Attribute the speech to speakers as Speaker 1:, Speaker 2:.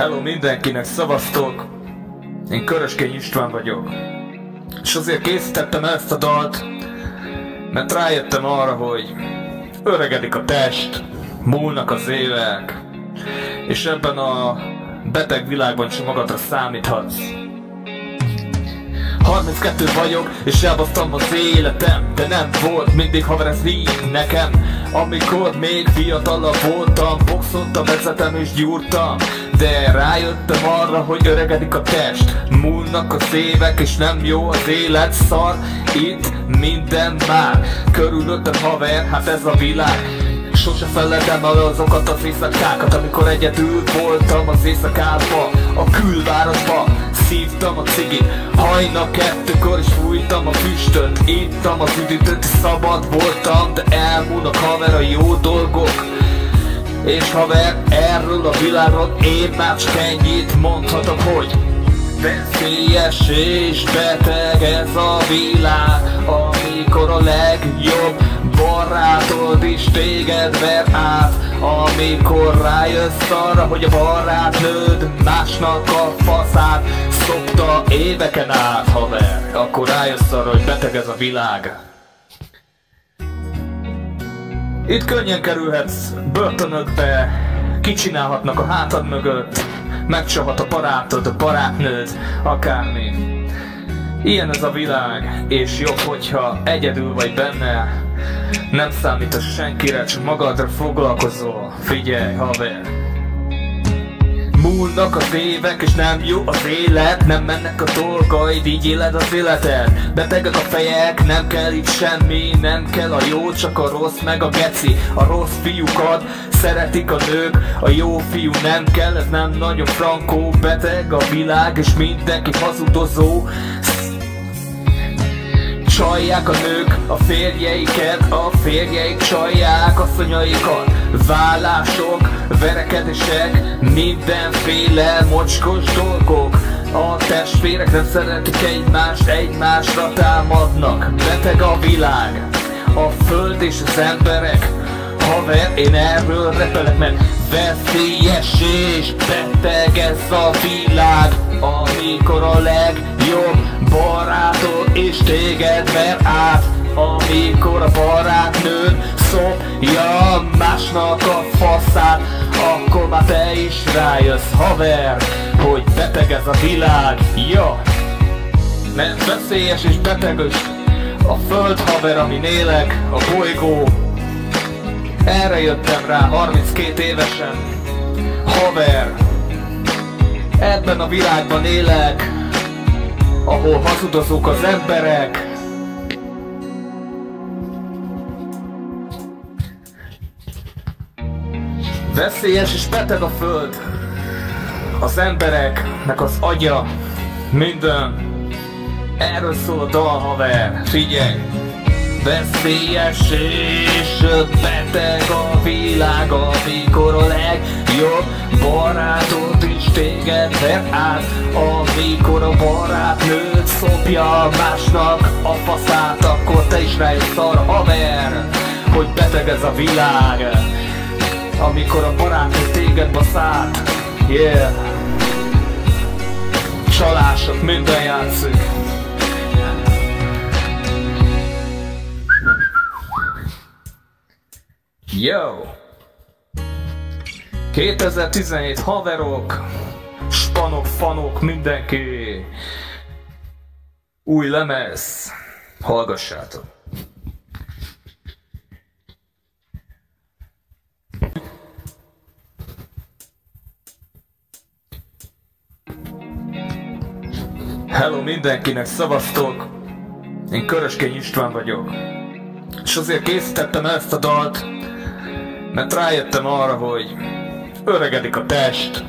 Speaker 1: Hello mindenkinek, szavaztok! Én Köröskény István vagyok. És azért készítettem ezt a dalt, mert rájöttem arra, hogy öregedik a test, múlnak az évek, és ebben a beteg világban csak magadra számíthatsz. 32 vagyok, és elbasztam az életem De nem volt mindig haver ez így nekem. Amikor még fiatalabb voltam Boxoltam, vezetem és gyúrtam De rájöttem arra, hogy öregedik a test. Múlnak az évek, és nem jó az élet Szar, itt minden már. Körülöttem haver, hát ez a világ. Sose feledem el azokat az éjszakákat Amikor egyedül voltam az éjszakába A külvárosba Szívtam a cigit. Hajna kettőkor is fújtam a füstöt. Ittam az üdítőt, szabad voltam De elmúlnak haver jó dolgok. És haver, erről a világról én már csak ennyit mondhatok, hogy Veszélyes és beteg ez a világ Amikor a legjobb barátod is téged ver át Amikor rájössz arra, hogy a barátnőd másnak a faszát Szopta éveken át, haver. Akkor rájössz arra, hogy beteg ez a világ. Itt könnyen kerülhetsz börtönökbe Kicsinálhatnak a hátad mögött Megcsahat a barátod, a barátnőd, akármi. Ilyen ez a világ, és jobb, hogyha egyedül vagy benne Nem számít a senkire, csak magadra foglalkozol. Figyelj, haver. Múlnak az évek és nem jó az élet. Nem mennek a dolgaid, így éled az életed. Betegek a fejek, nem kell itt semmi. Nem kell a jó, csak a rossz meg a geci. A rossz fiúkat szeretik a nők A jó fiú nem kell, ez nem nagyon frankó Beteg a világ és mindenki hazudozó Csalják a nők a férjeiket, a férjeik csalják asszonyaikat. Vállások, verekedések, mindenféle mocskos dolgok. A testvérek nem szeretik egymást, egymásra támadnak. Beteg a világ, a föld és az emberek. Haver, én erről repelek, mert veszélyes és beteg ez a világ Amikor a legjobb barátod és téged ver át Amikor a barátnőd szopja másnak a faszát Akkor már te is rájössz haver Hogy beteg ez a világ, ja Mert veszélyes és betegös a föld haver, amin élek, a bolygó Erre jöttem rá 32 évesen Haver Ebben a világban élek ahol hazudozók az emberek. Veszélyes és beteg a föld, az embereknek az agya, minden. Erről szól a dal, haver, figyelj! Veszélyes és beteg a világ, amikor a legjobb barátod is téged át Amikor a barátnőd szopja másnak a faszát Akkor te is rájössz arra, haver, hogy beteg ez a világ. Amikor a barátnőd téged baszát, yeah. Csalások, minden játszik Yo! 2017 haverok, spanok, fanok, mindenki! Új lemez, hallgassátok! Hello mindenkinek, szavaztok! Én Köröskény István vagyok. És azért készítettem ezt a dalt, mert rájöttem arra, hogy öregedik a test,